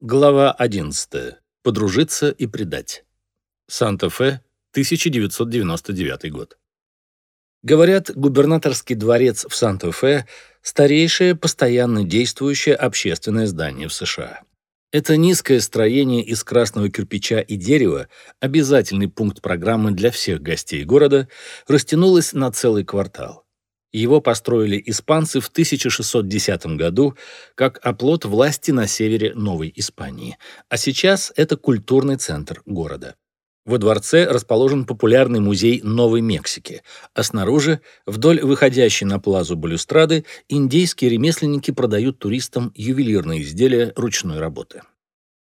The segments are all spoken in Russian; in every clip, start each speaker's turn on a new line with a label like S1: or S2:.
S1: Глава 11. Подружиться и предать. Санта-Фе, 1999 год. Говорят, губернаторский дворец в Санта-Фе – старейшее постоянно действующее общественное здание в США. Это низкое строение из красного кирпича и дерева, обязательный пункт программы для всех гостей города, растянулось на целый квартал. Его построили испанцы в 1610 году как оплот власти на севере Новой Испании, а сейчас это культурный центр города. Во дворце расположен популярный музей Новой Мексики, а снаружи, вдоль выходящей на плазу балюстрады, индейские ремесленники продают туристам ювелирные изделия ручной работы.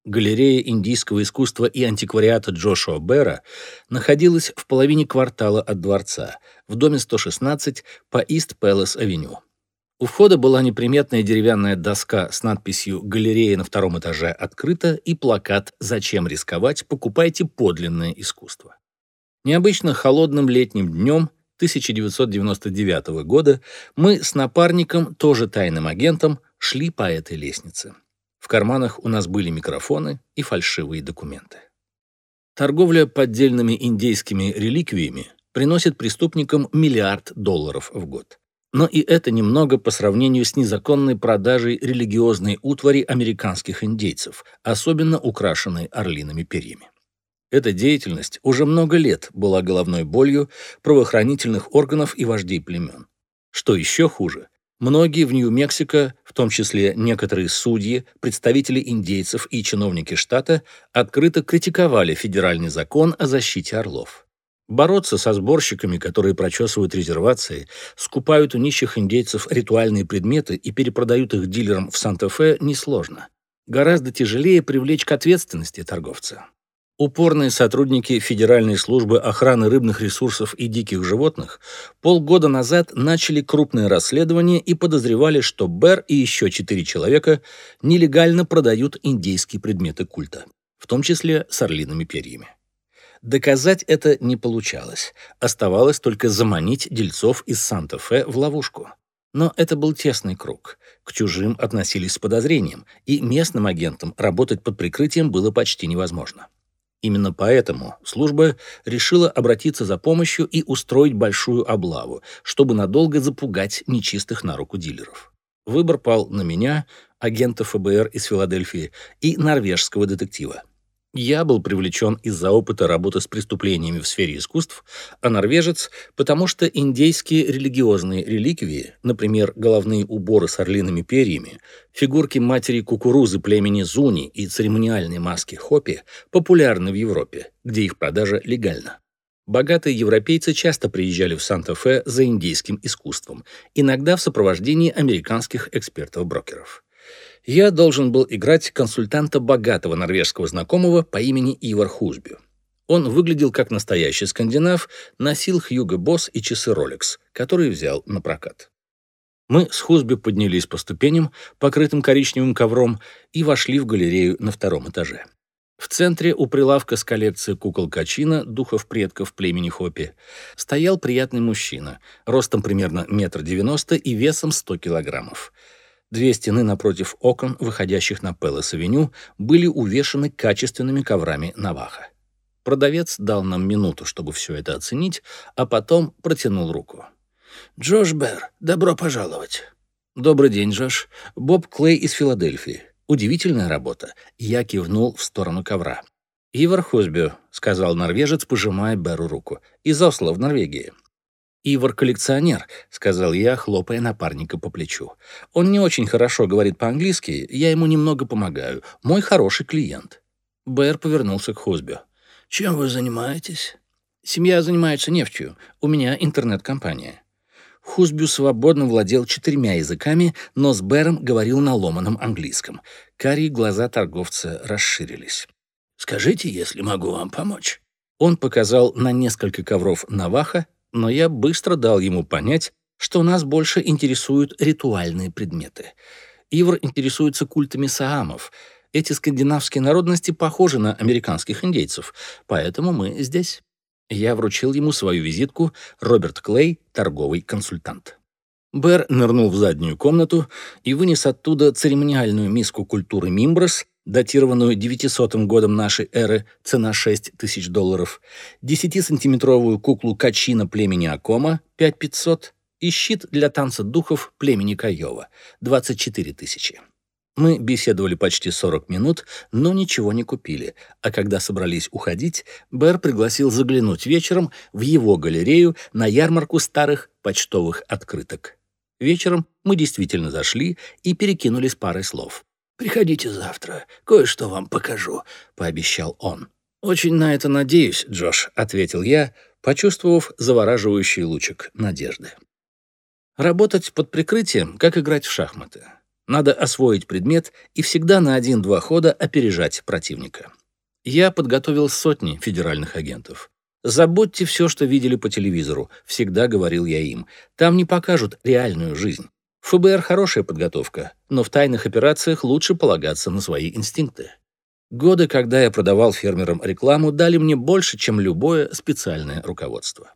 S1: Галерея индийского искусства и антиквариата Джошуа Бера находилась в половине квартала от дворца, в доме 116 по Ист Пэлас-авеню. У входа была неприметная деревянная доска с надписью «Галерея на втором этаже открыта» и плакат «Зачем рисковать? Покупайте подлинное искусство». Необычно холодным летним днем 1999 года мы с напарником, тоже тайным агентом, шли по этой лестнице. В карманах у нас были микрофоны и фальшивые документы. Торговля поддельными индейскими реликвиями приносит преступникам миллиард долларов в год. Но и это немного по сравнению с незаконной продажей религиозной утвари американских индейцев, особенно украшенной орлиными перьями. Эта деятельность уже много лет была головной болью правоохранительных органов и вождей племен. Что еще хуже, Многие в Нью-Мексико, в том числе некоторые судьи, представители индейцев и чиновники штата, открыто критиковали федеральный закон о защите орлов. Бороться со сборщиками, которые прочесывают резервации, скупают у нищих индейцев ритуальные предметы и перепродают их дилерам в Санта-Фе, несложно. Гораздо тяжелее привлечь к ответственности торговца. Упорные сотрудники Федеральной службы охраны рыбных ресурсов и диких животных полгода назад начали крупное расследование и подозревали, что Бер и еще четыре человека нелегально продают индейские предметы культа, в том числе с орлиными перьями. Доказать это не получалось. Оставалось только заманить дельцов из Санта-Фе в ловушку. Но это был тесный круг. К чужим относились с подозрением, и местным агентам работать под прикрытием было почти невозможно. Именно поэтому служба решила обратиться за помощью и устроить большую облаву, чтобы надолго запугать нечистых на руку дилеров. Выбор пал на меня, агента ФБР из Филадельфии, и норвежского детектива. Я был привлечен из-за опыта работы с преступлениями в сфере искусств, а норвежец, потому что индейские религиозные реликвии, например, головные уборы с орлиными перьями, фигурки матери кукурузы племени Зуни и церемониальные маски Хопи, популярны в Европе, где их продажа легальна. Богатые европейцы часто приезжали в Санта-Фе за индейским искусством, иногда в сопровождении американских экспертов-брокеров я должен был играть консультанта богатого норвежского знакомого по имени Ивар Хузбю. Он выглядел как настоящий скандинав, носил Хьюго Босс и часы Rolex, которые взял на прокат. Мы с Хузби поднялись по ступеням, покрытым коричневым ковром, и вошли в галерею на втором этаже. В центре у прилавка с коллекцией кукол Качина, духов предков племени Хопи, стоял приятный мужчина, ростом примерно метр девяносто и весом сто килограммов. Две стены напротив окон, выходящих на Пелос-авеню, были увешаны качественными коврами Наваха. Продавец дал нам минуту, чтобы все это оценить, а потом протянул руку. «Джош Берр, добро пожаловать!» «Добрый день, Джош. Боб Клей из Филадельфии. Удивительная работа». Я кивнул в сторону ковра. «Ивар Хусбю», — сказал норвежец, пожимая Беру руку. «Из Осло, в Норвегии». «Ивар коллекционер», — сказал я, хлопая напарника по плечу. «Он не очень хорошо говорит по-английски, я ему немного помогаю. Мой хороший клиент». Бэр повернулся к Хузбю. «Чем вы занимаетесь?» «Семья занимается нефтью. У меня интернет-компания». Хузбю свободно владел четырьмя языками, но с Бэром говорил на ломаном английском. Карие глаза торговца расширились. «Скажите, если могу вам помочь». Он показал на несколько ковров Наваха, но я быстро дал ему понять, что нас больше интересуют ритуальные предметы. Ивр интересуется культами саамов. Эти скандинавские народности похожи на американских индейцев, поэтому мы здесь. Я вручил ему свою визитку «Роберт Клей, торговый консультант». Бэр нырнул в заднюю комнату и вынес оттуда церемониальную миску культуры Мимброс датированную 900 годом нашей эры, цена 6 тысяч долларов, 10-сантиметровую куклу Качина племени Акома, 5500, и щит для танца духов племени Каева, 24 тысячи. Мы беседовали почти 40 минут, но ничего не купили, а когда собрались уходить, Бэр пригласил заглянуть вечером в его галерею на ярмарку старых почтовых открыток. Вечером мы действительно зашли и перекинулись парой слов. «Приходите завтра, кое-что вам покажу», — пообещал он. «Очень на это надеюсь, Джош», — ответил я, почувствовав завораживающий лучик надежды. Работать под прикрытием, как играть в шахматы. Надо освоить предмет и всегда на один-два хода опережать противника. Я подготовил сотни федеральных агентов. «Забудьте все, что видели по телевизору», — всегда говорил я им. «Там не покажут реальную жизнь. ФБР хорошая подготовка, но в тайных операциях лучше полагаться на свои инстинкты. Годы, когда я продавал фермерам рекламу, дали мне больше, чем любое специальное руководство.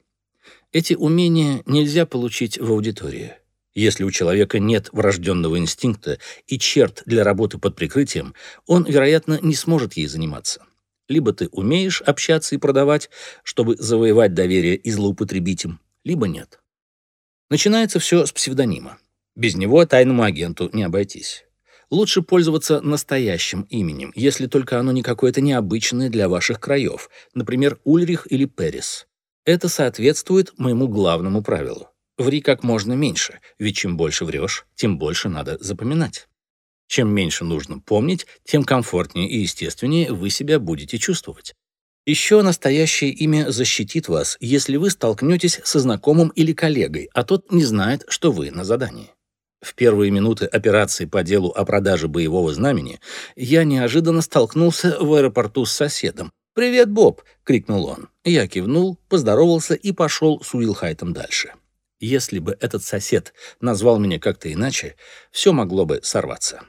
S1: Эти умения нельзя получить в аудитории. Если у человека нет врожденного инстинкта и черт для работы под прикрытием, он, вероятно, не сможет ей заниматься. Либо ты умеешь общаться и продавать, чтобы завоевать доверие и злоупотребить им, либо нет. Начинается все с псевдонима. Без него тайному агенту не обойтись. Лучше пользоваться настоящим именем, если только оно не какое-то необычное для ваших краев, например, Ульрих или Перес. Это соответствует моему главному правилу. Ври как можно меньше, ведь чем больше врешь, тем больше надо запоминать. Чем меньше нужно помнить, тем комфортнее и естественнее вы себя будете чувствовать. Еще настоящее имя защитит вас, если вы столкнетесь со знакомым или коллегой, а тот не знает, что вы на задании. В первые минуты операции по делу о продаже боевого знамени я неожиданно столкнулся в аэропорту с соседом. «Привет, Боб!» — крикнул он. Я кивнул, поздоровался и пошел с Уилхайтом дальше. Если бы этот сосед назвал меня как-то иначе, все могло бы сорваться.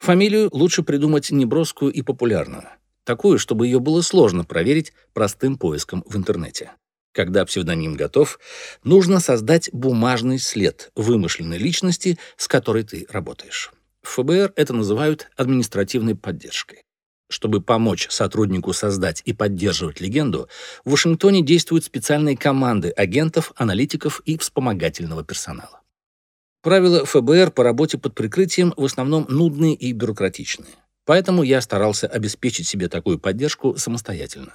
S1: Фамилию лучше придумать неброскую и популярную. Такую, чтобы ее было сложно проверить простым поиском в интернете. Когда псевдоним готов, нужно создать бумажный след вымышленной личности, с которой ты работаешь. В ФБР это называют административной поддержкой. Чтобы помочь сотруднику создать и поддерживать легенду, в Вашингтоне действуют специальные команды агентов, аналитиков и вспомогательного персонала. Правила ФБР по работе под прикрытием в основном нудные и бюрократичные. Поэтому я старался обеспечить себе такую поддержку самостоятельно.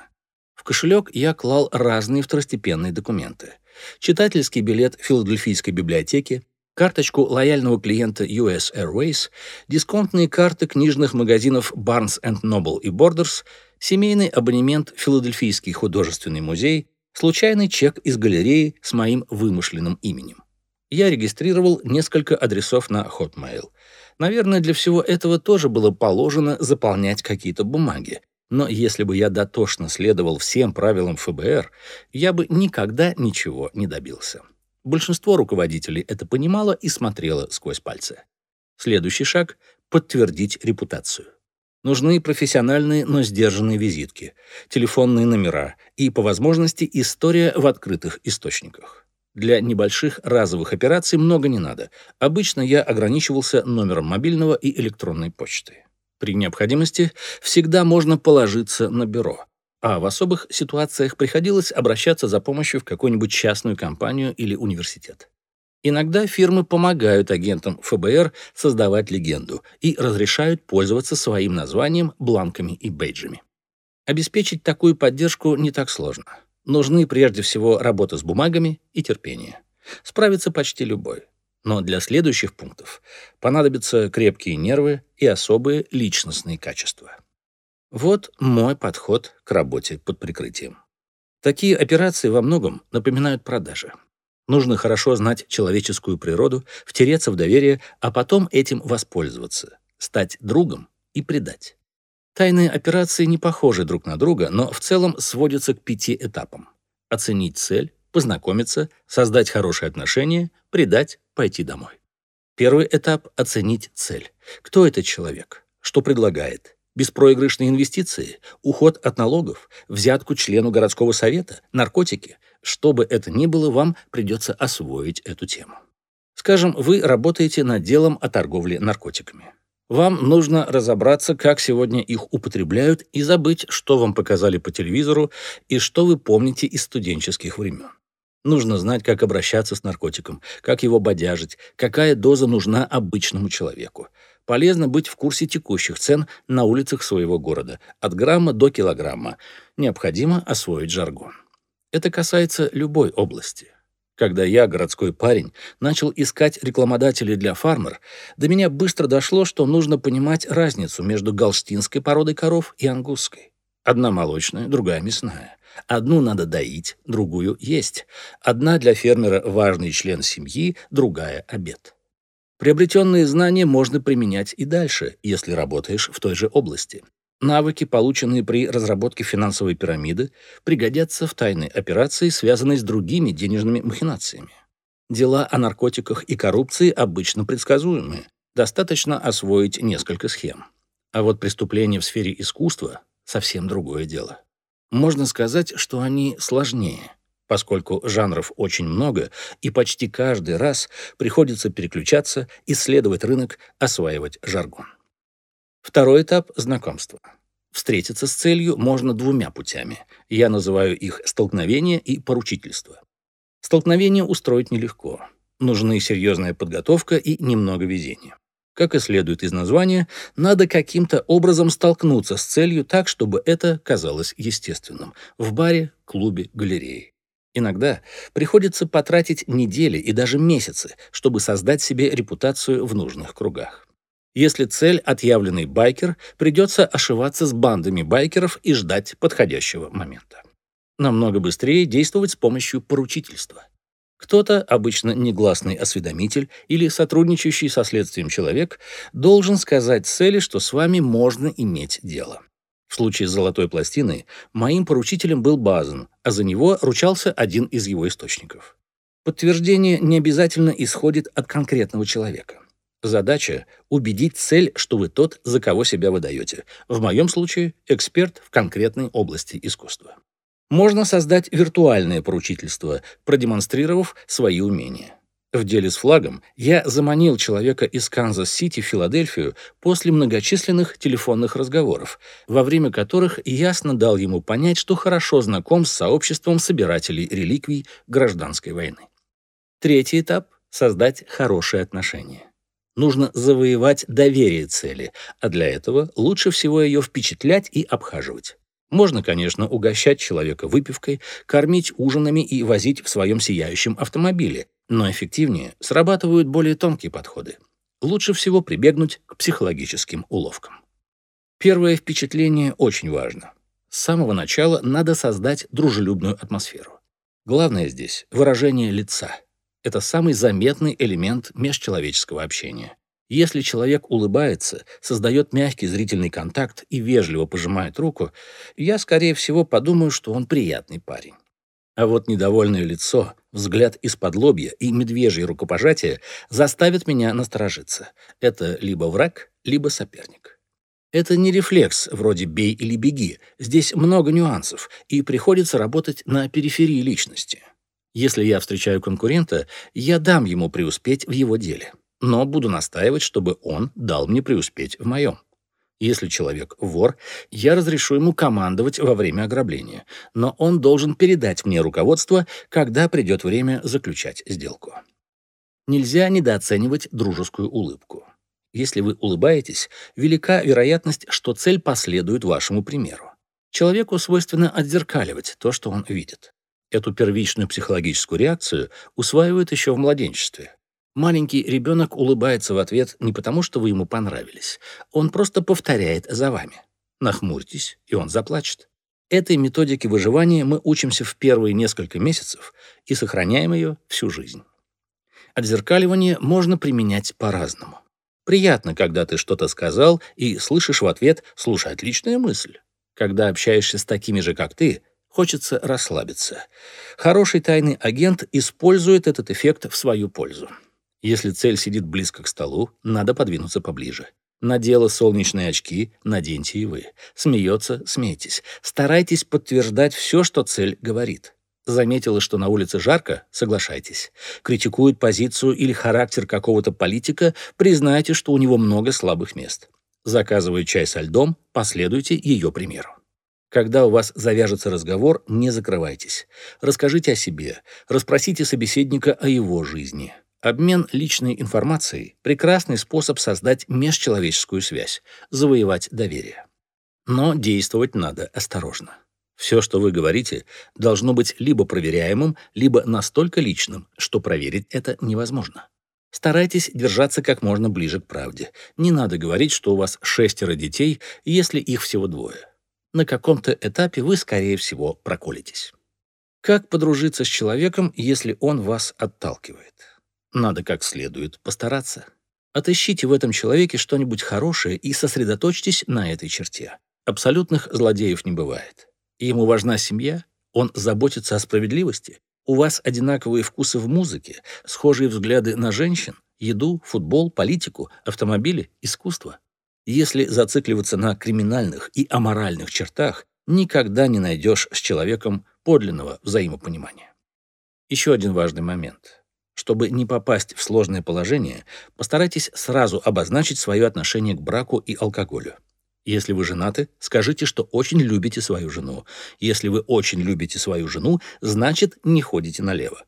S1: В кошелек я клал разные второстепенные документы. Читательский билет Филадельфийской библиотеки, карточку лояльного клиента US Airways, дисконтные карты книжных магазинов Barnes Noble и Borders, семейный абонемент Филадельфийский художественный музей, случайный чек из галереи с моим вымышленным именем. Я регистрировал несколько адресов на Hotmail. Наверное, для всего этого тоже было положено заполнять какие-то бумаги. Но если бы я дотошно следовал всем правилам ФБР, я бы никогда ничего не добился. Большинство руководителей это понимало и смотрело сквозь пальцы. Следующий шаг — подтвердить репутацию. Нужны профессиональные, но сдержанные визитки, телефонные номера и, по возможности, история в открытых источниках. Для небольших разовых операций много не надо. Обычно я ограничивался номером мобильного и электронной почты. При необходимости всегда можно положиться на бюро, а в особых ситуациях приходилось обращаться за помощью в какую-нибудь частную компанию или университет. Иногда фирмы помогают агентам ФБР создавать легенду и разрешают пользоваться своим названием, бланками и бейджами. Обеспечить такую поддержку не так сложно. Нужны прежде всего работа с бумагами и терпение. Справится почти любой. Но для следующих пунктов понадобятся крепкие нервы и особые личностные качества. Вот мой подход к работе под прикрытием. Такие операции во многом напоминают продажи. Нужно хорошо знать человеческую природу, втереться в доверие, а потом этим воспользоваться, стать другом и предать. Тайные операции не похожи друг на друга, но в целом сводятся к пяти этапам. Оценить цель, познакомиться, создать хорошие отношения, предать, пойти домой. Первый этап — оценить цель. Кто этот человек? Что предлагает? Беспроигрышные инвестиции? Уход от налогов? Взятку члену городского совета? Наркотики? Что бы это ни было, вам придется освоить эту тему. Скажем, вы работаете над делом о торговле наркотиками. Вам нужно разобраться, как сегодня их употребляют, и забыть, что вам показали по телевизору и что вы помните из студенческих времен. Нужно знать, как обращаться с наркотиком, как его бодяжить, какая доза нужна обычному человеку. Полезно быть в курсе текущих цен на улицах своего города, от грамма до килограмма. Необходимо освоить жаргон. Это касается любой области. Когда я, городской парень, начал искать рекламодателей для фармер, до меня быстро дошло, что нужно понимать разницу между галштинской породой коров и ангусской. Одна молочная, другая мясная. Одну надо доить, другую есть. Одна для фермера важный член семьи, другая – обед. Приобретенные знания можно применять и дальше, если работаешь в той же области. Навыки, полученные при разработке финансовой пирамиды, пригодятся в тайной операции, связанной с другими денежными махинациями. Дела о наркотиках и коррупции обычно предсказуемые. Достаточно освоить несколько схем. А вот преступления в сфере искусства — совсем другое дело. Можно сказать, что они сложнее, поскольку жанров очень много, и почти каждый раз приходится переключаться, исследовать рынок, осваивать жаргон. Второй этап – знакомство. Встретиться с целью можно двумя путями. Я называю их столкновение и поручительство. Столкновение устроить нелегко. Нужны серьезная подготовка и немного везения. Как и следует из названия, надо каким-то образом столкнуться с целью так, чтобы это казалось естественным. В баре, клубе, галерее. Иногда приходится потратить недели и даже месяцы, чтобы создать себе репутацию в нужных кругах. Если цель – отъявленный байкер, придется ошиваться с бандами байкеров и ждать подходящего момента. Намного быстрее действовать с помощью поручительства. Кто-то, обычно негласный осведомитель или сотрудничающий со следствием человек, должен сказать цели, что с вами можно иметь дело. В случае с золотой пластиной моим поручителем был Базен, а за него ручался один из его источников. Подтверждение не обязательно исходит от конкретного человека. Задача — убедить цель, что вы тот, за кого себя выдаете. В моем случае — эксперт в конкретной области искусства. Можно создать виртуальное поручительство, продемонстрировав свои умения. В деле с флагом я заманил человека из Канзас-Сити в Филадельфию после многочисленных телефонных разговоров, во время которых ясно дал ему понять, что хорошо знаком с сообществом собирателей реликвий гражданской войны. Третий этап — создать хорошие отношения. Нужно завоевать доверие цели, а для этого лучше всего ее впечатлять и обхаживать. Можно, конечно, угощать человека выпивкой, кормить ужинами и возить в своем сияющем автомобиле, но эффективнее срабатывают более тонкие подходы. Лучше всего прибегнуть к психологическим уловкам. Первое впечатление очень важно. С самого начала надо создать дружелюбную атмосферу. Главное здесь — выражение лица — это самый заметный элемент межчеловеческого общения. Если человек улыбается, создает мягкий зрительный контакт и вежливо пожимает руку, я, скорее всего, подумаю, что он приятный парень. А вот недовольное лицо, взгляд из-под лобья и медвежье рукопожатие заставят меня насторожиться. Это либо враг, либо соперник. Это не рефлекс вроде «бей или беги». Здесь много нюансов, и приходится работать на периферии личности. Если я встречаю конкурента, я дам ему преуспеть в его деле, но буду настаивать, чтобы он дал мне преуспеть в моем. Если человек вор, я разрешу ему командовать во время ограбления, но он должен передать мне руководство, когда придет время заключать сделку. Нельзя недооценивать дружескую улыбку. Если вы улыбаетесь, велика вероятность, что цель последует вашему примеру. Человеку свойственно отзеркаливать то, что он видит. Эту первичную психологическую реакцию усваивают еще в младенчестве. Маленький ребенок улыбается в ответ не потому, что вы ему понравились. Он просто повторяет за вами. Нахмурьтесь, и он заплачет. Этой методике выживания мы учимся в первые несколько месяцев и сохраняем ее всю жизнь. Отзеркаливание можно применять по-разному. Приятно, когда ты что-то сказал и слышишь в ответ «слушай, отличная мысль». Когда общаешься с такими же, как ты, Хочется расслабиться. Хороший тайный агент использует этот эффект в свою пользу. Если цель сидит близко к столу, надо подвинуться поближе. Надела солнечные очки, наденьте и вы. Смеется, смейтесь. Старайтесь подтверждать все, что цель говорит. Заметила, что на улице жарко? Соглашайтесь. Критикует позицию или характер какого-то политика? Признайте, что у него много слабых мест. Заказывая чай со льдом, последуйте ее примеру. Когда у вас завяжется разговор, не закрывайтесь. Расскажите о себе, расспросите собеседника о его жизни. Обмен личной информацией – прекрасный способ создать межчеловеческую связь, завоевать доверие. Но действовать надо осторожно. Все, что вы говорите, должно быть либо проверяемым, либо настолько личным, что проверить это невозможно. Старайтесь держаться как можно ближе к правде. Не надо говорить, что у вас шестеро детей, если их всего двое на каком-то этапе вы, скорее всего, проколитесь. Как подружиться с человеком, если он вас отталкивает? Надо как следует постараться. Отыщите в этом человеке что-нибудь хорошее и сосредоточьтесь на этой черте. Абсолютных злодеев не бывает. Ему важна семья, он заботится о справедливости. У вас одинаковые вкусы в музыке, схожие взгляды на женщин, еду, футбол, политику, автомобили, искусство. Если зацикливаться на криминальных и аморальных чертах, никогда не найдешь с человеком подлинного взаимопонимания. Еще один важный момент. Чтобы не попасть в сложное положение, постарайтесь сразу обозначить свое отношение к браку и алкоголю. Если вы женаты, скажите, что очень любите свою жену. Если вы очень любите свою жену, значит, не ходите налево.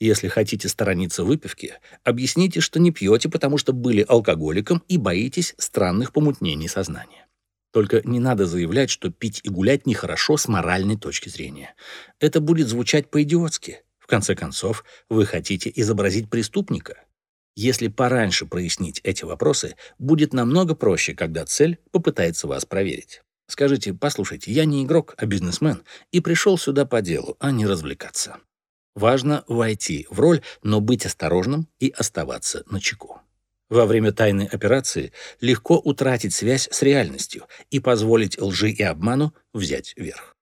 S1: Если хотите сторониться выпивки, объясните, что не пьете, потому что были алкоголиком и боитесь странных помутнений сознания. Только не надо заявлять, что пить и гулять нехорошо с моральной точки зрения. Это будет звучать по-идиотски. Конце концов, вы хотите изобразить преступника. Если пораньше прояснить эти вопросы, будет намного проще, когда цель попытается вас проверить. Скажите, послушайте, я не игрок, а бизнесмен, и пришел сюда по делу, а не развлекаться. Важно войти в роль, но быть осторожным и оставаться на чеку. Во время тайной операции легко утратить связь с реальностью и позволить лжи и обману взять верх.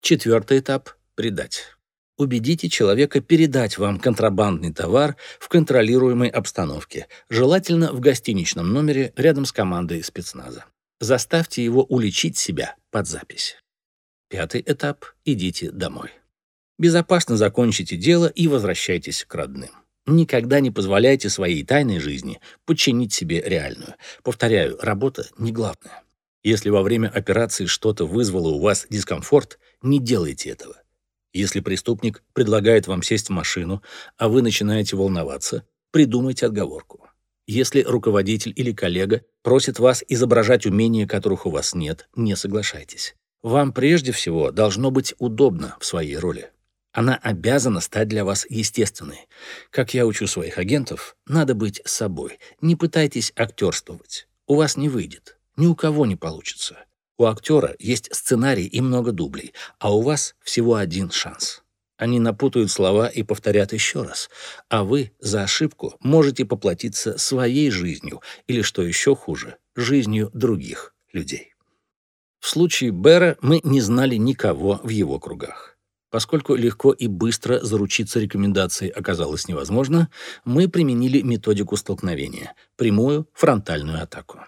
S1: Четвертый этап — предать. Убедите человека передать вам контрабандный товар в контролируемой обстановке, желательно в гостиничном номере рядом с командой спецназа. Заставьте его уличить себя под запись. Пятый этап — идите домой. Безопасно закончите дело и возвращайтесь к родным. Никогда не позволяйте своей тайной жизни подчинить себе реальную. Повторяю, работа не главное. Если во время операции что-то вызвало у вас дискомфорт, не делайте этого. Если преступник предлагает вам сесть в машину, а вы начинаете волноваться, придумайте отговорку. Если руководитель или коллега просит вас изображать умения, которых у вас нет, не соглашайтесь. Вам прежде всего должно быть удобно в своей роли. Она обязана стать для вас естественной. Как я учу своих агентов, надо быть собой. Не пытайтесь актерствовать. У вас не выйдет. Ни у кого не получится. У актера есть сценарий и много дублей, а у вас всего один шанс. Они напутают слова и повторят еще раз, а вы за ошибку можете поплатиться своей жизнью или, что еще хуже, жизнью других людей. В случае Бера мы не знали никого в его кругах. Поскольку легко и быстро заручиться рекомендацией оказалось невозможно, мы применили методику столкновения – прямую фронтальную атаку.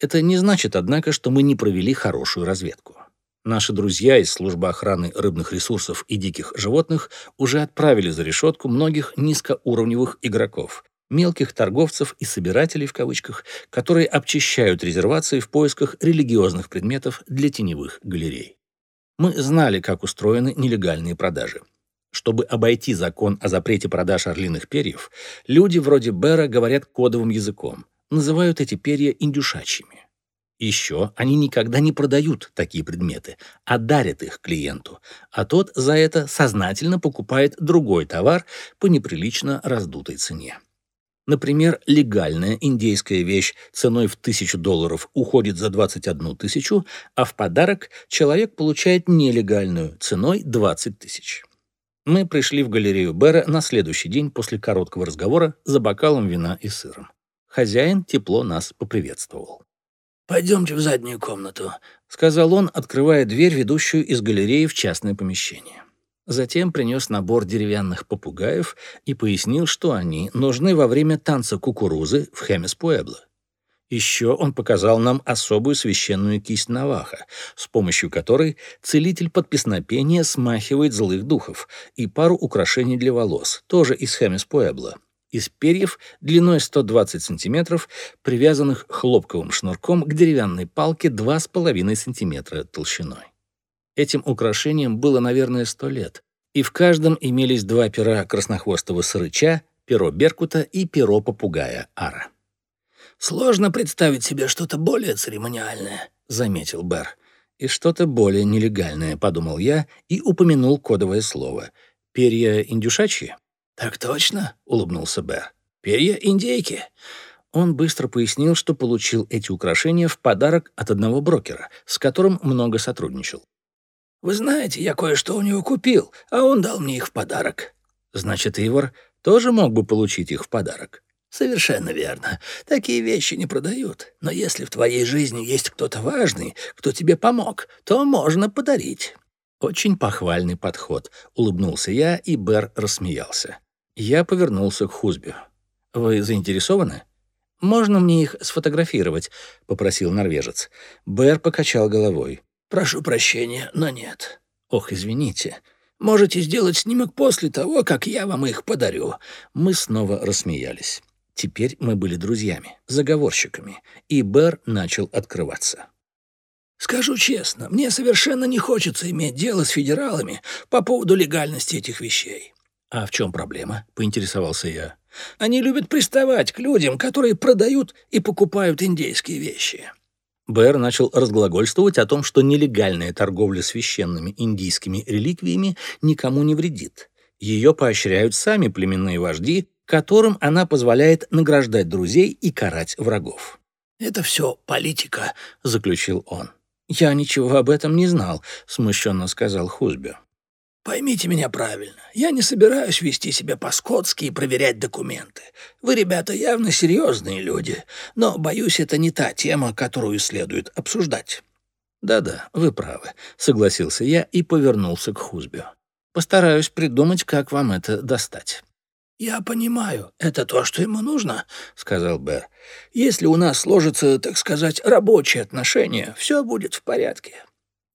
S1: Это не значит, однако, что мы не провели хорошую разведку. Наши друзья из службы охраны рыбных ресурсов и диких животных уже отправили за решетку многих низкоуровневых игроков, мелких торговцев и собирателей в кавычках, которые обчищают резервации в поисках религиозных предметов для теневых галерей. Мы знали, как устроены нелегальные продажи. Чтобы обойти закон о запрете продаж орлиных перьев, люди вроде Бера говорят кодовым языком, называют эти перья индюшачьими. Еще они никогда не продают такие предметы, а дарят их клиенту, а тот за это сознательно покупает другой товар по неприлично раздутой цене. Например, легальная индейская вещь ценой в тысячу долларов уходит за 21 тысячу, а в подарок человек получает нелегальную ценой 20 тысяч. Мы пришли в галерею Бера на следующий день после короткого разговора за бокалом вина и сыром. Хозяин тепло нас поприветствовал. «Пойдемте в заднюю комнату», — сказал он, открывая дверь, ведущую из галереи в частное помещение. Затем принес набор деревянных попугаев и пояснил, что они нужны во время танца кукурузы в Хемес-Пуэбло. Еще он показал нам особую священную кисть Наваха, с помощью которой целитель под песнопение смахивает злых духов, и пару украшений для волос, тоже из Хемис Пуэбла, из перьев длиной 120 сантиметров, привязанных хлопковым шнурком к деревянной палке 2,5 сантиметра толщиной. Этим украшением было, наверное, сто лет, и в каждом имелись два пера краснохвостого сырыча, перо беркута и перо попугая ара.
S2: «Сложно представить себе что-то более церемониальное», — заметил Бер.
S1: «И что-то более нелегальное», — подумал я и упомянул кодовое слово. «Перья индюшачьи?»
S2: «Так точно», — улыбнулся Бер. «Перья индейки».
S1: Он быстро пояснил, что получил эти украшения в подарок от одного брокера, с которым много сотрудничал.
S2: «Вы знаете, я кое-что у него купил, а он дал мне их в подарок».
S1: «Значит, Ивар тоже мог бы получить их в подарок?»
S2: «Совершенно верно. Такие вещи не продают. Но если в твоей жизни есть кто-то важный, кто тебе помог, то можно подарить».
S1: «Очень похвальный подход», — улыбнулся я, и Бер рассмеялся. Я повернулся к Хузбю. «Вы заинтересованы?» «Можно мне их сфотографировать?» — попросил норвежец. Бер покачал головой.
S2: «Прошу прощения, но нет».
S1: «Ох, извините».
S2: «Можете сделать снимок после того, как я вам их подарю».
S1: Мы снова рассмеялись. Теперь мы были друзьями, заговорщиками, и Бер начал открываться.
S2: «Скажу честно, мне совершенно не хочется иметь дело с федералами по поводу легальности этих вещей».
S1: «А в чем проблема?» — поинтересовался я.
S2: «Они любят приставать к людям, которые продают и покупают индейские вещи».
S1: Бэр начал разглагольствовать о том, что нелегальная торговля священными индийскими реликвиями никому не вредит. Ее поощряют сами племенные вожди которым она позволяет награждать друзей и карать врагов.
S2: «Это все политика», — заключил он.
S1: «Я ничего об этом не знал», — смущенно сказал Хузбю.
S2: «Поймите меня правильно. Я не собираюсь вести себя по-скотски и проверять документы. Вы, ребята, явно серьезные люди, но, боюсь, это не та тема, которую следует обсуждать».
S1: «Да-да, вы правы», — согласился я и повернулся к Хузбю. «Постараюсь придумать, как вам это достать».
S2: «Я понимаю, это то, что ему нужно», — сказал Бэр. «Если у нас сложатся, так сказать, рабочие отношения, все будет в порядке».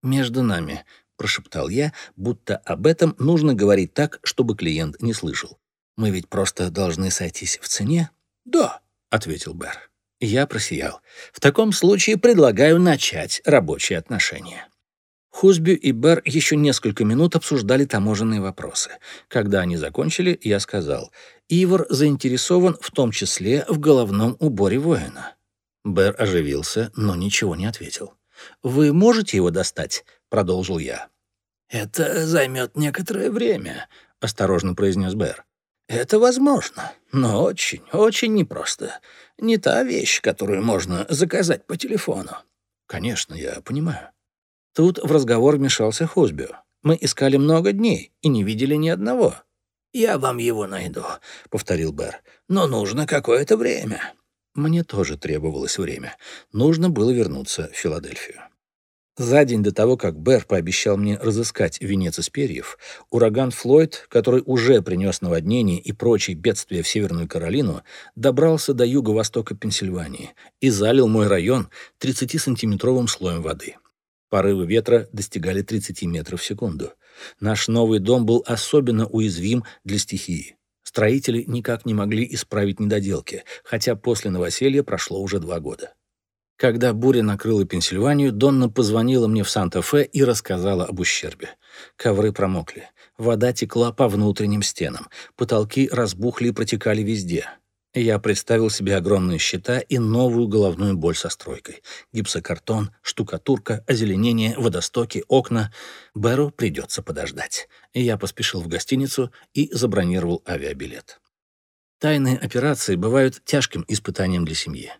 S1: «Между нами», — прошептал я, будто об этом нужно говорить так, чтобы клиент не слышал. «Мы ведь просто должны сойтись в цене?»
S2: «Да», —
S1: ответил Бэр. Я просиял. «В таком случае предлагаю начать рабочие отношения». Хузбю и Бер еще несколько минут обсуждали таможенные вопросы. Когда они закончили, я сказал, Ивар заинтересован в том числе в головном уборе воина. Бер оживился, но ничего не ответил. «Вы можете его достать?» — продолжил я.
S2: «Это займет некоторое время», — осторожно произнес Бер. «Это возможно, но очень, очень непросто. Не та вещь, которую можно заказать по телефону».
S1: «Конечно, я понимаю». Тут в разговор вмешался Хосбио. Мы искали много дней и не видели ни одного.
S2: «Я вам его найду», — повторил Бэр. «Но нужно какое-то время».
S1: Мне тоже требовалось время. Нужно было вернуться в Филадельфию. За день до того, как Бэр пообещал мне разыскать венец из перьев, ураган Флойд, который уже принес наводнение и прочие бедствия в Северную Каролину, добрался до юго-востока Пенсильвании и залил мой район 30-сантиметровым слоем воды. Порывы ветра достигали 30 метров в секунду. Наш новый дом был особенно уязвим для стихии. Строители никак не могли исправить недоделки, хотя после новоселья прошло уже два года. Когда буря накрыла Пенсильванию, Донна позвонила мне в Санта-Фе и рассказала об ущербе. Ковры промокли, вода текла по внутренним стенам, потолки разбухли и протекали везде. Я представил себе огромные щита и новую головную боль со стройкой. Гипсокартон, штукатурка, озеленение, водостоки, окна. Бэру придется подождать. Я поспешил в гостиницу и забронировал авиабилет. Тайные операции бывают тяжким испытанием для семьи.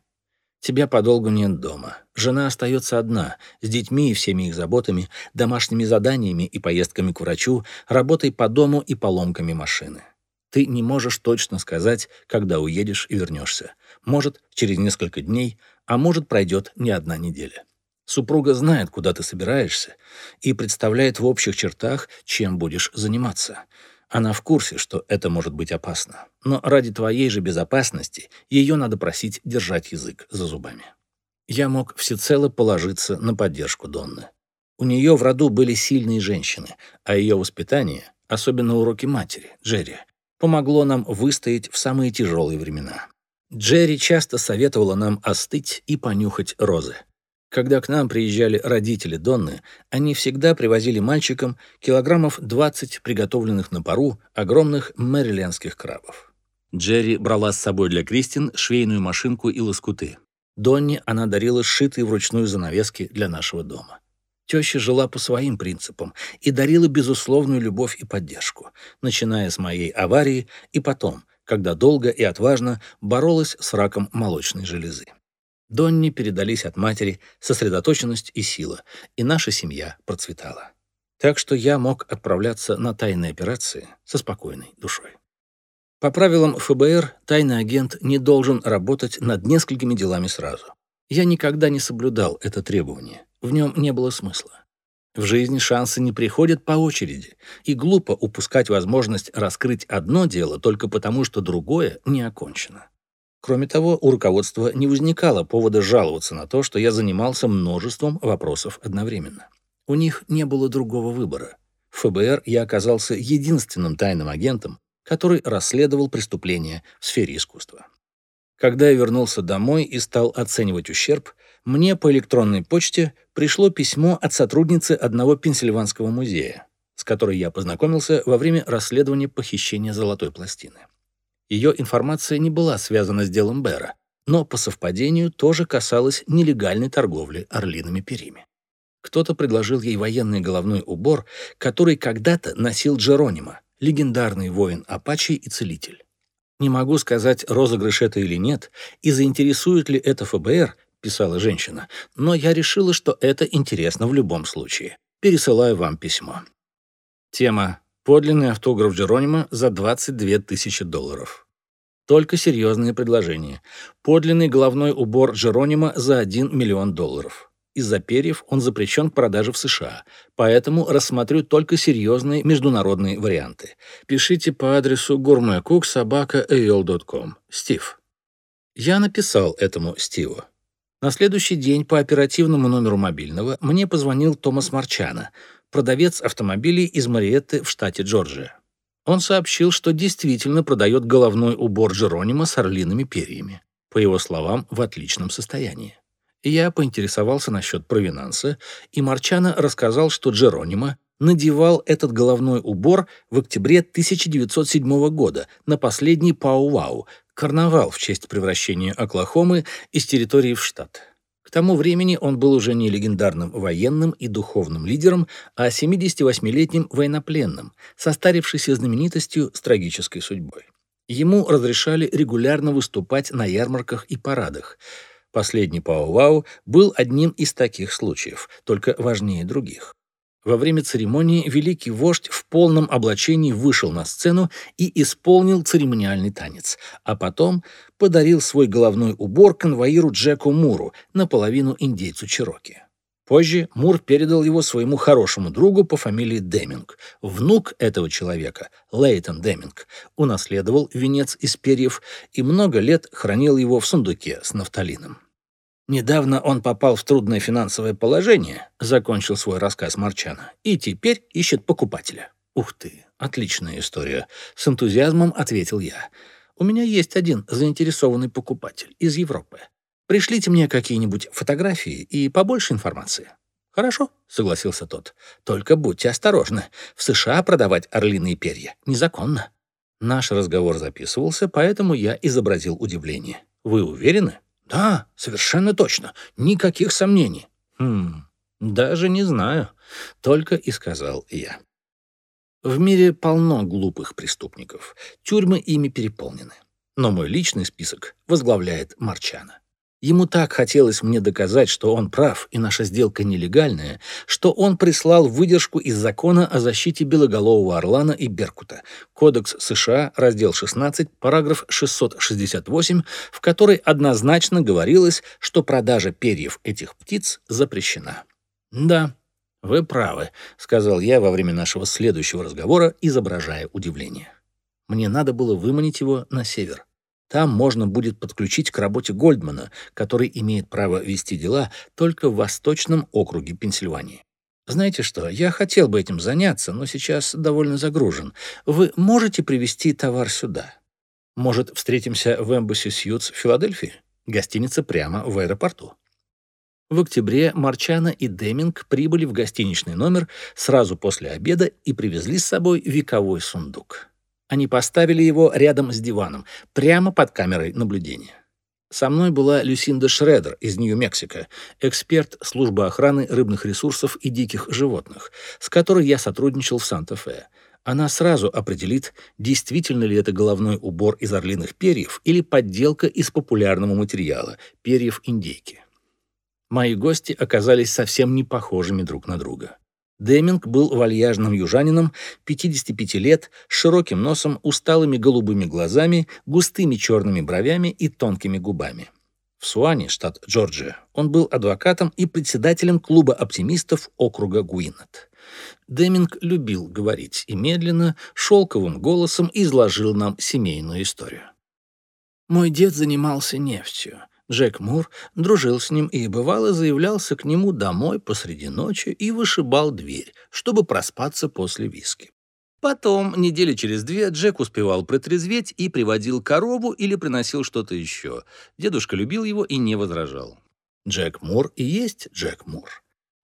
S1: Тебя подолгу нет дома. Жена остается одна, с детьми и всеми их заботами, домашними заданиями и поездками к врачу, работой по дому и поломками машины. Ты не можешь точно сказать, когда уедешь и вернешься. Может, через несколько дней, а может, пройдет не одна неделя. Супруга знает, куда ты собираешься, и представляет в общих чертах, чем будешь заниматься. Она в курсе, что это может быть опасно, но ради твоей же безопасности ее надо просить держать язык за зубами. Я мог всецело положиться на поддержку Донны. У нее в роду были сильные женщины, а ее воспитание, особенно уроки матери, Джерри, помогло нам выстоять в самые тяжелые времена. Джерри часто советовала нам остыть и понюхать розы. Когда к нам приезжали родители Донны, они всегда привозили мальчикам килограммов 20 приготовленных на пару огромных мэрилендских крабов. Джерри брала с собой для Кристин швейную машинку и лоскуты. Донне она дарила сшитые вручную занавески для нашего дома. Теща жила по своим принципам и дарила безусловную любовь и поддержку, начиная с моей аварии и потом, когда долго и отважно боролась с раком молочной железы. Донне передались от матери сосредоточенность и сила, и наша семья процветала. Так что я мог отправляться на тайные операции со спокойной душой. По правилам ФБР, тайный агент не должен работать над несколькими делами сразу. Я никогда не соблюдал это требование. В нем не было смысла. В жизни шансы не приходят по очереди, и глупо упускать возможность раскрыть одно дело только потому, что другое не окончено. Кроме того, у руководства не возникало повода жаловаться на то, что я занимался множеством вопросов одновременно. У них не было другого выбора. В ФБР я оказался единственным тайным агентом, который расследовал преступления в сфере искусства. Когда я вернулся домой и стал оценивать ущерб, мне по электронной почте пришло письмо от сотрудницы одного Пенсильванского музея, с которой я познакомился во время расследования похищения золотой пластины. Ее информация не была связана с делом Бера, но по совпадению тоже касалась нелегальной торговли орлиными перьями. Кто-то предложил ей военный головной убор, который когда-то носил Джеронимо, легендарный воин Апачи и целитель. Не могу сказать, розыгрыш это или нет, и заинтересует ли это ФБР, писала женщина, но я решила, что это интересно в любом случае. Пересылаю вам письмо. Тема «Подлинный автограф Джеронима за 22 тысячи долларов». Только серьезные предложения. Подлинный головной убор Джеронима за 1 миллион долларов. Из-за перьев он запрещен к продаже в США, поэтому рассмотрю только серьезные международные варианты. Пишите по адресу gourmetcook.sobaka.aol.com. Стив. Я написал этому Стиву. На следующий день по оперативному номеру мобильного мне позвонил Томас Марчана, продавец автомобилей из Мариетты в штате Джорджия. Он сообщил, что действительно продает головной убор Джеронима с орлиными перьями. По его словам, в отличном состоянии. Я поинтересовался насчет провинанса, и Марчана рассказал, что Джеронима надевал этот головной убор в октябре 1907 года на последний Пау-Вау, карнавал в честь превращения Оклахомы из территории в штат. К тому времени он был уже не легендарным военным и духовным лидером, а 78-летним военнопленным, состарившейся знаменитостью с трагической судьбой. Ему разрешали регулярно выступать на ярмарках и парадах – Последний Пау-Вау был одним из таких случаев, только важнее других. Во время церемонии великий вождь в полном облачении вышел на сцену и исполнил церемониальный танец, а потом подарил свой головной убор конвоиру Джеку Муру, наполовину индейцу Чироки. Позже Мур передал его своему хорошему другу по фамилии Деминг. Внук этого человека, Лейтон Деминг, унаследовал венец из перьев и много лет хранил его в сундуке с нафталином. Недавно он попал в трудное финансовое положение, закончил свой рассказ Марчана, и теперь ищет покупателя. Ух ты, отличная история, с энтузиазмом ответил я. У меня есть один заинтересованный покупатель из Европы. Пришлите мне какие-нибудь фотографии и побольше информации. Хорошо, согласился тот. Только будьте осторожны. В США продавать орлиные перья незаконно. Наш разговор записывался, поэтому я изобразил удивление. Вы уверены? Да, совершенно точно. Никаких сомнений. Хм, даже не знаю. Только и сказал я. В мире полно глупых преступников. Тюрьмы ими переполнены. Но мой личный список возглавляет Марчана. Ему так хотелось мне доказать, что он прав и наша сделка нелегальная, что он прислал выдержку из закона о защите белоголового орлана и беркута, Кодекс США, раздел 16, параграф 668, в которой однозначно говорилось, что продажа перьев этих птиц запрещена. Да, «Вы правы», — сказал я во время нашего следующего разговора, изображая удивление. Мне надо было выманить его на север. Там можно будет подключить к работе Гольдмана, который имеет право вести дела только в Восточном округе Пенсильвании. Знаете что, я хотел бы этим заняться, но сейчас довольно загружен. Вы можете привезти товар сюда? Может, встретимся в Embassy Suites в Филадельфии? Гостиница прямо в аэропорту. В октябре Марчана и Деминг прибыли в гостиничный номер сразу после обеда и привезли с собой вековой сундук. Они поставили его рядом с диваном, прямо под камерой наблюдения. Со мной была Люсинда Шредер из Нью-Мексико, эксперт службы охраны рыбных ресурсов и диких животных, с которой я сотрудничал в Санта-Фе. Она сразу определит, действительно ли это головной убор из орлиных перьев или подделка из популярного материала – перьев индейки. Мои гости оказались совсем не похожими друг на друга. Деминг был вальяжным южанином, 55 лет, с широким носом, усталыми голубыми глазами, густыми черными бровями и тонкими губами. В Суане, штат Джорджия, он был адвокатом и председателем клуба оптимистов округа Гуинет. Деминг любил говорить и медленно, шелковым голосом изложил нам семейную историю. «Мой дед занимался нефтью. Джек Мур дружил с ним и, бывало, заявлялся к нему домой посреди ночи и вышибал дверь, чтобы проспаться после виски. Потом, недели через две, Джек успевал протрезветь и приводил корову или приносил что-то еще. Дедушка любил его и не возражал. Джек Мур и есть Джек Мур.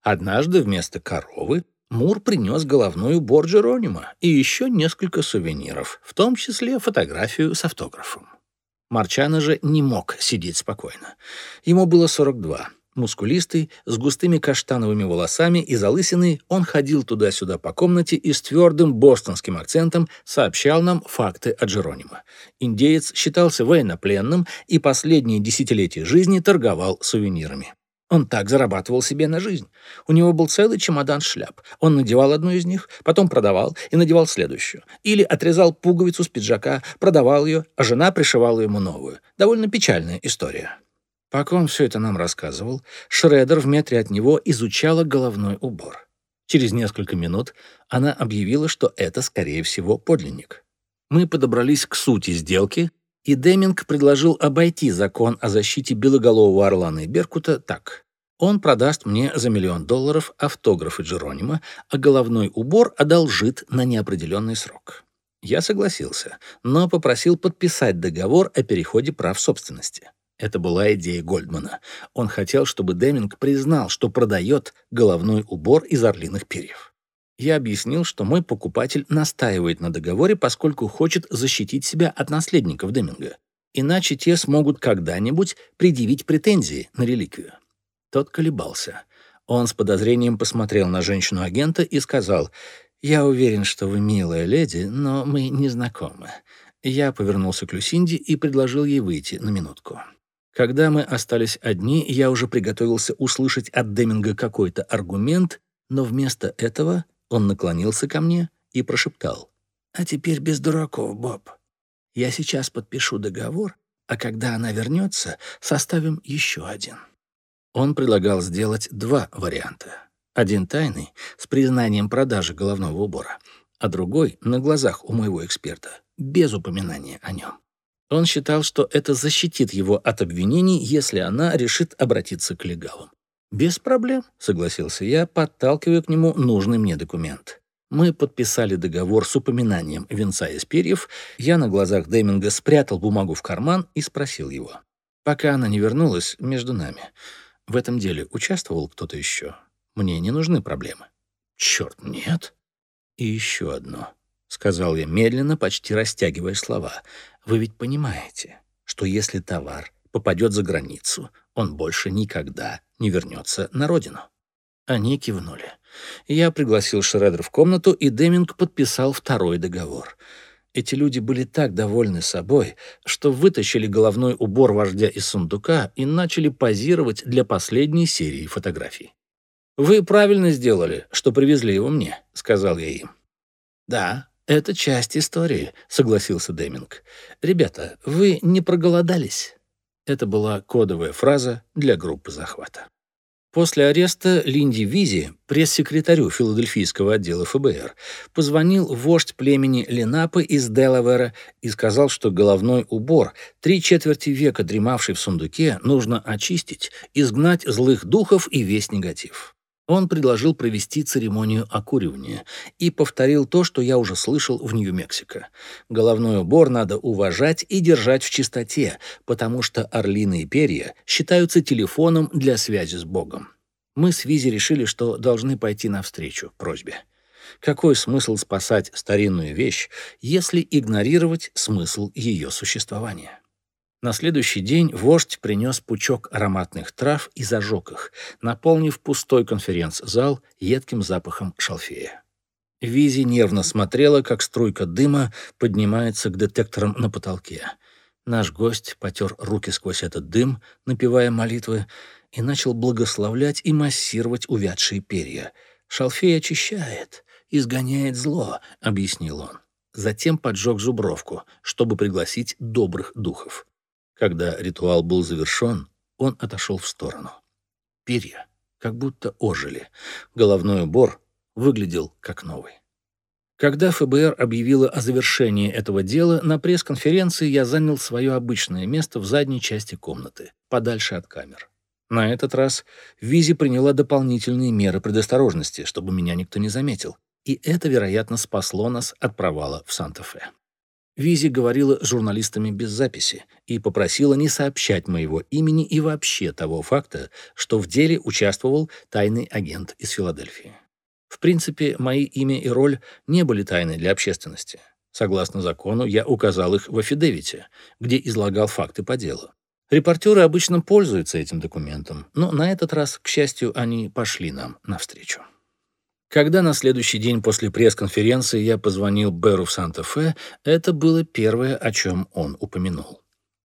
S1: Однажды вместо коровы Мур принес головной убор Джеронима и еще несколько сувениров, в том числе фотографию с автографом. Марчана же не мог сидеть спокойно. Ему было 42. Мускулистый, с густыми каштановыми волосами и залысиной, он ходил туда-сюда по комнате и с твердым бостонским акцентом сообщал нам факты о Джеронима. Индеец считался военнопленным и последние десятилетия жизни торговал сувенирами. Он так зарабатывал себе на жизнь. У него был целый чемодан шляп. Он надевал одну из них, потом продавал и надевал следующую. Или отрезал пуговицу с пиджака, продавал ее, а жена пришивала ему новую. Довольно печальная история. Пока он все это нам рассказывал, Шредер в метре от него изучала головной убор. Через несколько минут она объявила, что это, скорее всего, подлинник. Мы подобрались к сути сделки, и Деминг предложил обойти закон о защите белоголового орлана и беркута так. Он продаст мне за миллион долларов автографы Джеронима, а головной убор одолжит на неопределенный срок. Я согласился, но попросил подписать договор о переходе прав собственности. Это была идея Гольдмана. Он хотел, чтобы Деминг признал, что продает головной убор из орлиных перьев. Я объяснил, что мой покупатель настаивает на договоре, поскольку хочет защитить себя от наследников Деминга. Иначе те смогут когда-нибудь предъявить претензии на реликвию. Тот колебался. Он с подозрением посмотрел на женщину-агента и сказал, «Я уверен, что вы милая леди, но мы не знакомы». Я повернулся к Люсинде и предложил ей выйти на минутку. Когда мы остались одни, я уже приготовился услышать от Деминга какой-то аргумент, но вместо этого он наклонился ко мне и прошептал. «А теперь без дураков, Боб. Я сейчас подпишу договор, а когда она вернется, составим еще один». Он предлагал сделать два варианта. Один тайный, с признанием продажи головного убора, а другой на глазах у моего эксперта, без упоминания о нем. Он считал, что это защитит его от обвинений, если она решит обратиться к легалам. «Без проблем», — согласился я, подталкивая к нему нужный мне документ. Мы подписали договор с упоминанием венца из перьев, я на глазах Деминга спрятал бумагу в карман и спросил его. Пока она не вернулась между нами. В этом деле участвовал кто-то еще? Мне не нужны проблемы. Черт, нет. И еще одно, — сказал я медленно, почти растягивая слова. Вы ведь понимаете, что если товар попадет за границу, он больше никогда не вернется на родину. Они кивнули. Я пригласил Шредер в комнату, и Деминг подписал второй договор. Эти люди были так довольны собой, что вытащили головной убор вождя из сундука и начали позировать для последней серии фотографий. «Вы правильно сделали, что привезли его мне», — сказал я им. «Да, это часть истории», — согласился Деминг. «Ребята, вы не проголодались?» Это была кодовая фраза для группы захвата. После ареста Линди Визи, пресс-секретарю филадельфийского отдела ФБР, позвонил вождь племени Ленапы из Делавера и сказал, что головной убор, три четверти века дремавший в сундуке, нужно очистить, изгнать злых духов и весь негатив. Он предложил провести церемонию окуривания и повторил то, что я уже слышал в Нью-Мексико. Головной убор надо уважать и держать в чистоте, потому что орлиные перья считаются телефоном для связи с Богом. Мы с Визи решили, что должны пойти навстречу просьбе. Какой смысл спасать старинную вещь, если игнорировать смысл ее существования? На следующий день вождь принес пучок ароматных трав и зажег их, наполнив пустой конференц-зал едким запахом шалфея. Визи нервно смотрела, как струйка дыма поднимается к детекторам на потолке. Наш гость потер руки сквозь этот дым, напевая молитвы, и начал благословлять и массировать увядшие перья. «Шалфей очищает, изгоняет зло», — объяснил он. Затем поджег зубровку, чтобы пригласить добрых духов. Когда ритуал был завершен, он отошел в сторону. Перья как будто ожили. Головной убор выглядел как новый. Когда ФБР объявило о завершении этого дела, на пресс-конференции я занял свое обычное место в задней части комнаты, подальше от камер. На этот раз Визи приняла дополнительные меры предосторожности, чтобы меня никто не заметил, и это, вероятно, спасло нас от провала в Санта-Фе. Визи говорила с журналистами без записи и попросила не сообщать моего имени и вообще того факта, что в деле участвовал тайный агент из Филадельфии. В принципе, мои имя и роль не были тайны для общественности. Согласно закону, я указал их в афидевите, где излагал факты по делу. Репортеры обычно пользуются этим документом, но на этот раз, к счастью, они пошли нам навстречу. Когда на следующий день после пресс-конференции я позвонил Беру в Санта-Фе, это было первое, о чем он упомянул.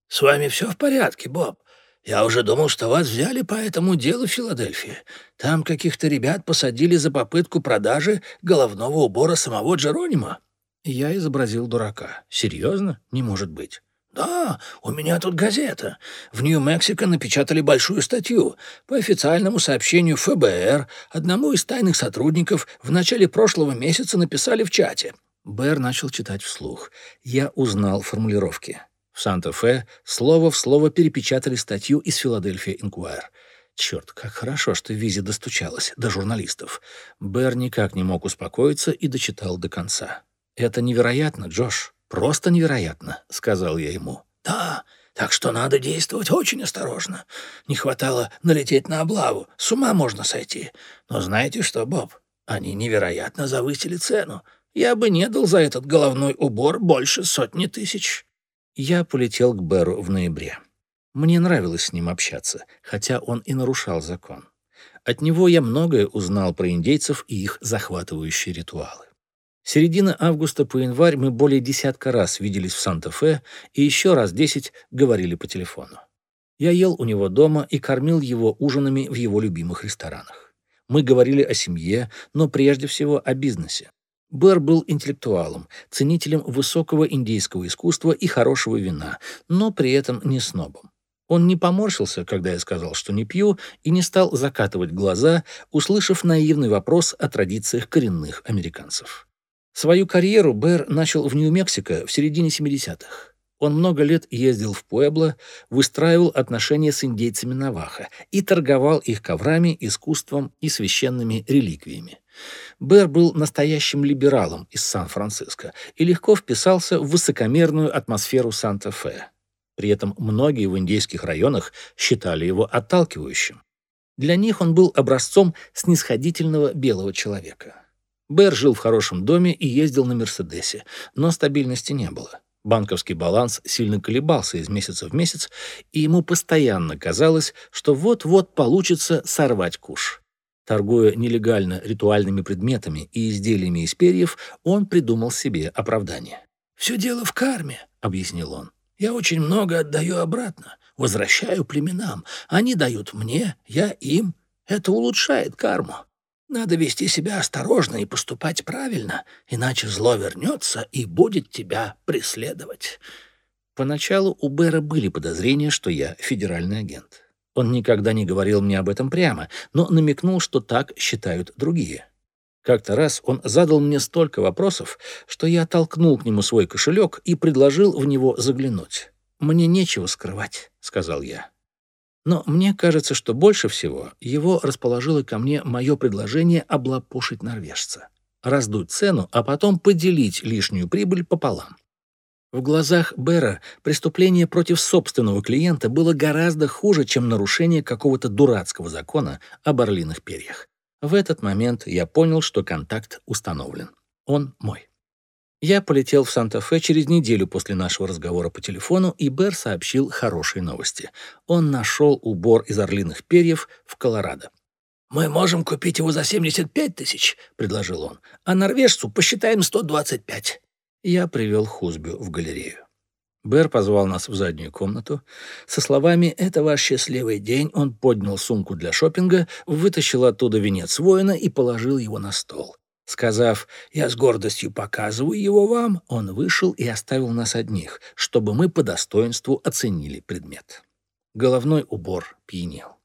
S2: «С вами все в порядке, Боб. Я уже думал, что вас взяли по этому делу в Филадельфии. Там каких-то ребят посадили за попытку продажи головного убора самого Джеронима».
S1: Я изобразил дурака. «Серьезно? Не может быть».
S2: «Да, у меня тут газета. В Нью-Мексико напечатали большую статью. По официальному сообщению ФБР одному из тайных сотрудников в начале прошлого месяца написали в чате».
S1: Бэр начал читать вслух. Я узнал формулировки. В Санта-Фе слово в слово перепечатали статью из Филадельфия Инкуайр. Черт, как хорошо, что Визи достучалась до журналистов. Бэр никак не мог успокоиться и дочитал до конца. «Это невероятно, Джош. «Просто невероятно», — сказал я ему.
S2: «Да, так что надо действовать очень осторожно. Не хватало налететь на облаву, с ума можно сойти. Но знаете что, Боб, они невероятно завысили цену. Я бы не дал за этот головной убор больше сотни тысяч».
S1: Я полетел к Беру в ноябре. Мне нравилось с ним общаться, хотя он и нарушал закон. От него я многое узнал про индейцев и их захватывающие ритуалы. Середина августа по январь мы более десятка раз виделись в Санта-Фе и еще раз десять говорили по телефону. Я ел у него дома и кормил его ужинами в его любимых ресторанах. Мы говорили о семье, но прежде всего о бизнесе. Бэр был интеллектуалом, ценителем высокого индейского искусства и хорошего вина, но при этом не снобом. Он не поморщился, когда я сказал, что не пью, и не стал закатывать глаза, услышав наивный вопрос о традициях коренных американцев. Свою карьеру Бэр начал в Нью-Мексико в середине 70-х. Он много лет ездил в Пуэбло, выстраивал отношения с индейцами Наваха и торговал их коврами, искусством и священными реликвиями. Бэр был настоящим либералом из Сан-Франциско и легко вписался в высокомерную атмосферу Санта-Фе. При этом многие в индейских районах считали его отталкивающим. Для них он был образцом снисходительного белого человека. Бэр жил в хорошем доме и ездил на «Мерседесе», но стабильности не было. Банковский баланс сильно колебался из месяца в месяц, и ему постоянно казалось, что вот-вот получится сорвать куш. Торгуя нелегально ритуальными предметами и изделиями из перьев, он придумал себе оправдание.
S2: «Все дело в карме», — объяснил он. «Я очень много отдаю обратно, возвращаю племенам. Они дают мне, я им. Это улучшает карму. Надо вести себя осторожно и поступать правильно, иначе зло вернется и будет тебя преследовать.
S1: Поначалу у Бэра были подозрения, что я федеральный агент. Он никогда не говорил мне об этом прямо, но намекнул, что так считают другие. Как-то раз он задал мне столько вопросов, что я толкнул к нему свой кошелек и предложил в него заглянуть. «Мне нечего скрывать», — сказал я. Но мне кажется, что больше всего его расположило ко мне мое предложение облапошить норвежца, раздуть цену, а потом поделить лишнюю прибыль пополам. В глазах Бера преступление против собственного клиента было гораздо хуже, чем нарушение какого-то дурацкого закона об орлиных перьях. В этот момент я понял, что контакт установлен. Он мой. Я полетел в Санта-Фе через неделю после нашего разговора по телефону, и Бер сообщил хорошие новости. Он нашел убор из орлиных перьев в Колорадо.
S2: «Мы можем купить его за 75 тысяч», — предложил он, «а норвежцу посчитаем 125.
S1: Я привел Хузбю в галерею. Бер позвал нас в заднюю комнату. Со словами «Это ваш счастливый день» он поднял сумку для шопинга, вытащил оттуда венец воина и положил его на стол. Сказав «Я с гордостью показываю его вам», он вышел и оставил нас одних, чтобы мы по достоинству оценили предмет. Головной убор пьянел.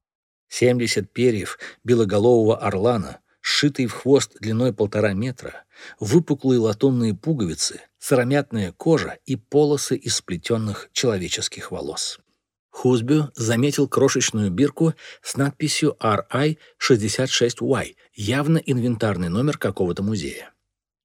S1: Семьдесят перьев белоголового орлана — сшитый в хвост длиной полтора метра, выпуклые латунные пуговицы, сыромятная кожа и полосы из сплетенных человеческих волос. Хузбю заметил крошечную бирку с надписью RI-66Y, явно инвентарный номер какого-то музея.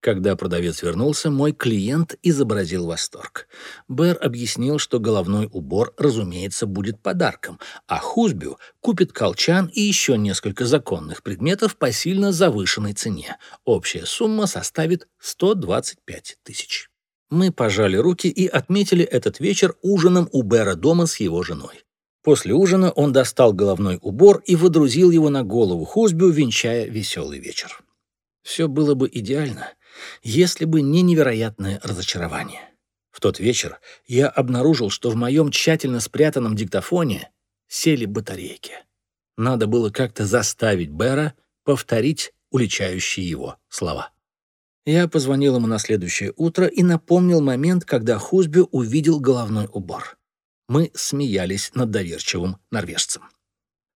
S1: Когда продавец вернулся, мой клиент изобразил восторг. Бэр объяснил, что головной убор, разумеется, будет подарком, а Хузбю купит колчан и еще несколько законных предметов по сильно завышенной цене. Общая сумма составит 125 тысяч. Мы пожали руки и отметили этот вечер ужином у Бэра дома с его женой. После ужина он достал головной убор и водрузил его на голову Хузбю, венчая веселый вечер. Все было бы идеально — если бы не невероятное разочарование. В тот вечер я обнаружил, что в моем тщательно спрятанном диктофоне сели батарейки. Надо было как-то заставить Бера повторить уличающие его слова. Я позвонил ему на следующее утро и напомнил момент, когда Хузби увидел головной убор. Мы смеялись над доверчивым норвежцем.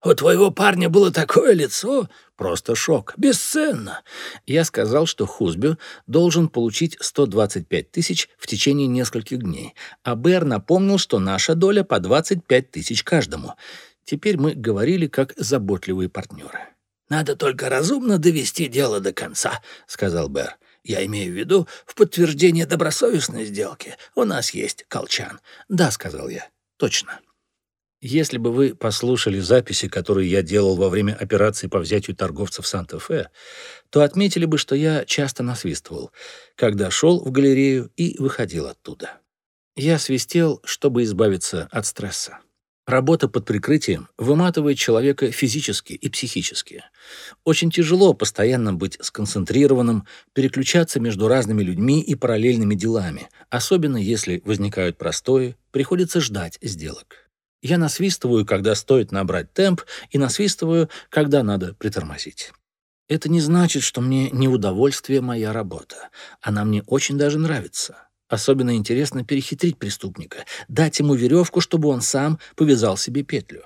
S2: У твоего парня было такое лицо, просто шок, бесценно.
S1: Я сказал, что Хузбю должен получить 125 тысяч в течение нескольких дней, а Бэр напомнил, что наша доля по 25 тысяч каждому. Теперь мы говорили как заботливые партнеры.
S2: «Надо только разумно довести дело до конца», — сказал Бэр. «Я имею в виду в подтверждение добросовестной сделки. У нас есть колчан».
S1: «Да», — сказал я, — «точно». Если бы вы послушали записи, которые я делал во время операции по взятию торговцев Санта-Фе, то отметили бы, что я часто насвистывал, когда шел в галерею и выходил оттуда. Я свистел, чтобы избавиться от стресса. Работа под прикрытием выматывает человека физически и психически. Очень тяжело постоянно быть сконцентрированным, переключаться между разными людьми и параллельными делами, особенно если возникают простои, приходится ждать сделок. Я насвистываю, когда стоит набрать темп, и насвистываю, когда надо притормозить. Это не значит, что мне не удовольствие моя работа. Она мне очень даже нравится. Особенно интересно перехитрить преступника, дать ему веревку, чтобы он сам повязал себе петлю.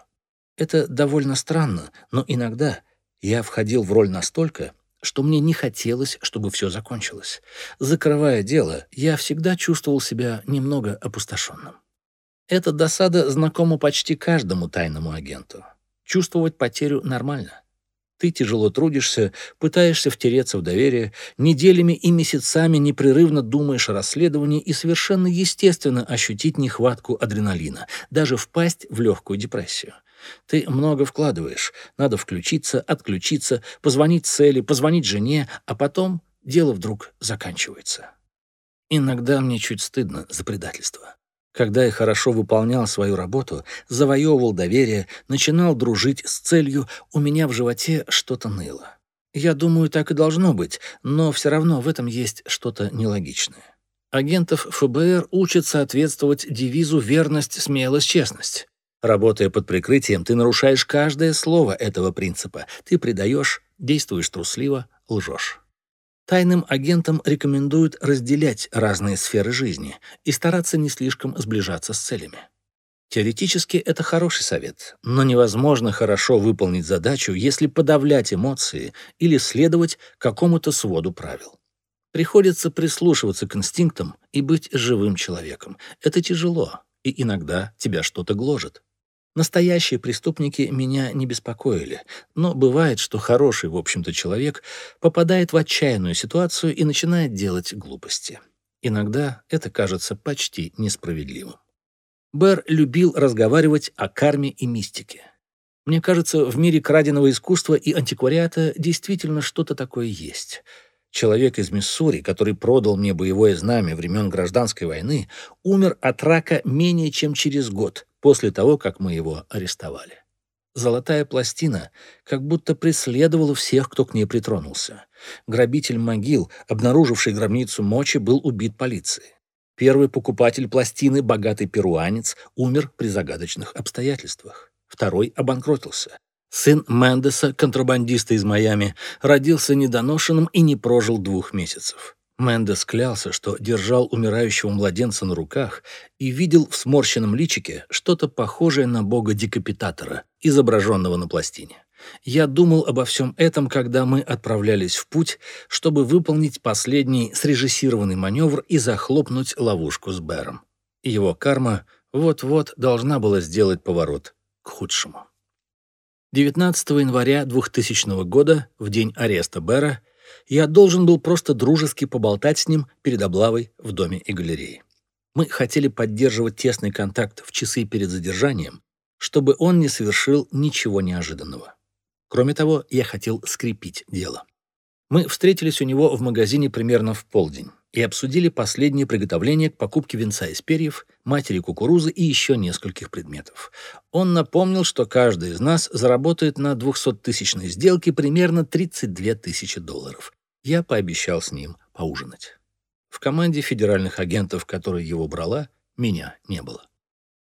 S1: Это довольно странно, но иногда я входил в роль настолько, что мне не хотелось, чтобы все закончилось. Закрывая дело, я всегда чувствовал себя немного опустошенным. Эта досада знакома почти каждому тайному агенту. Чувствовать потерю нормально. Ты тяжело трудишься, пытаешься втереться в доверие, неделями и месяцами непрерывно думаешь о расследовании и совершенно естественно ощутить нехватку адреналина, даже впасть в легкую депрессию. Ты много вкладываешь, надо включиться, отключиться, позвонить цели, позвонить жене, а потом дело вдруг заканчивается. Иногда мне чуть стыдно за предательство. Когда я хорошо выполнял свою работу, завоевывал доверие, начинал дружить с целью, у меня в животе что-то ныло. Я думаю, так и должно быть, но все равно в этом есть что-то нелогичное. Агентов ФБР учат соответствовать девизу «верность, смелость, честность». Работая под прикрытием, ты нарушаешь каждое слово этого принципа. Ты предаешь, действуешь трусливо, лжешь. Тайным агентам рекомендуют разделять разные сферы жизни и стараться не слишком сближаться с целями. Теоретически это хороший совет, но невозможно хорошо выполнить задачу, если подавлять эмоции или следовать какому-то своду правил. Приходится прислушиваться к инстинктам и быть живым человеком. Это тяжело, и иногда тебя что-то гложет. Настоящие преступники меня не беспокоили, но бывает, что хороший, в общем-то, человек попадает в отчаянную ситуацию и начинает делать глупости. Иногда это кажется почти несправедливым. Бэр любил разговаривать о карме и мистике. Мне кажется, в мире краденого искусства и антиквариата действительно что-то такое есть. Человек из Миссури, который продал мне боевое знамя времен Гражданской войны, умер от рака менее чем через год после того, как мы его арестовали. Золотая пластина как будто преследовала всех, кто к ней притронулся. Грабитель могил, обнаруживший гробницу мочи, был убит полицией. Первый покупатель пластины, богатый перуанец, умер при загадочных обстоятельствах. Второй обанкротился. Сын Мендеса, контрабандиста из Майами, родился недоношенным и не прожил двух месяцев. Мендес клялся, что держал умирающего младенца на руках и видел в сморщенном личике что-то похожее на бога-декапитатора, изображенного на пластине. Я думал обо всем этом, когда мы отправлялись в путь, чтобы выполнить последний срежиссированный маневр и захлопнуть ловушку с Бэром. Его карма вот-вот должна была сделать поворот к худшему. 19 января 2000 года, в день ареста Бэра, я должен был просто дружески поболтать с ним перед облавой в доме и галерее. Мы хотели поддерживать тесный контакт в часы перед задержанием, чтобы он не совершил ничего неожиданного. Кроме того, я хотел скрепить дело. Мы встретились у него в магазине примерно в полдень и обсудили последние приготовления к покупке венца из перьев, матери кукурузы и еще нескольких предметов. Он напомнил, что каждый из нас заработает на 200-тысячной сделке примерно 32 тысячи долларов. Я пообещал с ним поужинать. В команде федеральных агентов, которая его брала, меня не было.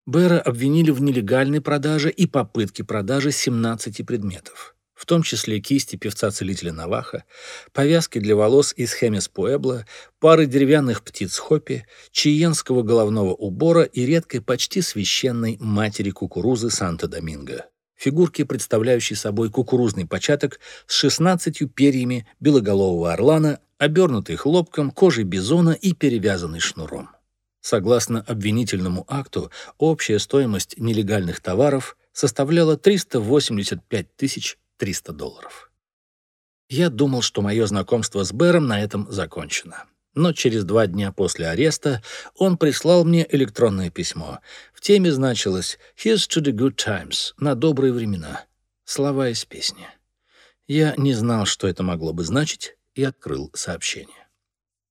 S1: Бэра обвинили в нелегальной продаже и попытке продажи 17 предметов, в том числе кисти певца-целителя Наваха, повязки для волос из Хемес Пуэбла, пары деревянных птиц Хопи, чиенского головного убора и редкой почти священной матери кукурузы Санта-Доминго. Фигурки, представляющие собой кукурузный початок с 16 перьями белоголового орлана, обернутый хлопком, кожей бизона и перевязанный шнуром. Согласно обвинительному акту, общая стоимость нелегальных товаров составляла 385 300 долларов. Я думал, что мое знакомство с Бэром на этом закончено. Но через два дня после ареста он прислал мне электронное письмо. В теме значилось «Here's to the good times» — «На добрые времена». Слова из песни. Я не знал, что это могло бы значить, и открыл сообщение.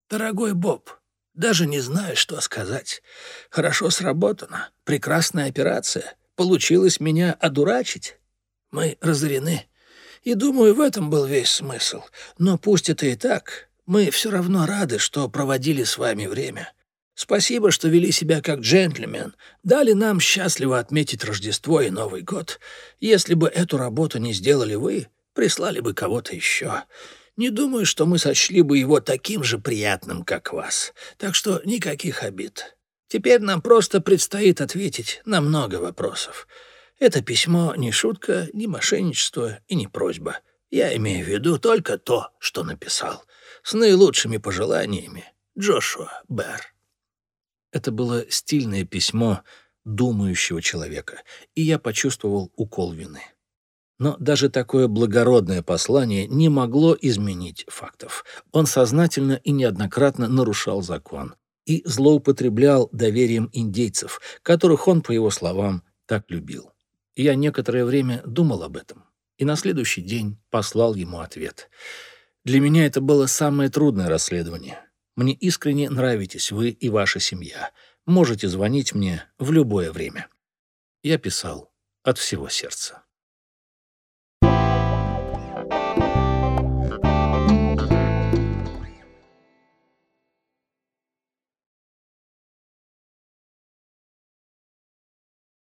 S2: «Дорогой Боб, даже не знаю, что сказать. Хорошо сработано. Прекрасная операция. Получилось меня одурачить. Мы разорены. И думаю, в этом был весь смысл. Но пусть это и так, мы все равно рады, что проводили с вами время. Спасибо, что вели себя как джентльмен, дали нам счастливо отметить Рождество и Новый год. Если бы эту работу не сделали вы, прислали бы кого-то еще. Не думаю, что мы сочли бы его таким же приятным, как вас. Так что никаких обид. Теперь нам просто предстоит ответить на много вопросов. Это письмо не шутка, не мошенничество и не просьба. Я имею в виду только то, что написал. С наилучшими пожеланиями, Джошуа Бэр.
S1: Это было стильное письмо думающего человека, и я почувствовал укол вины. Но даже такое благородное послание не могло изменить фактов. Он сознательно и неоднократно нарушал закон и злоупотреблял доверием индейцев, которых он, по его словам, так любил. Я некоторое время думал об этом и на следующий день послал ему ответ. Для меня это было самое трудное расследование. Мне искренне нравитесь вы и ваша семья. Можете звонить мне в любое время. Я писал от всего сердца.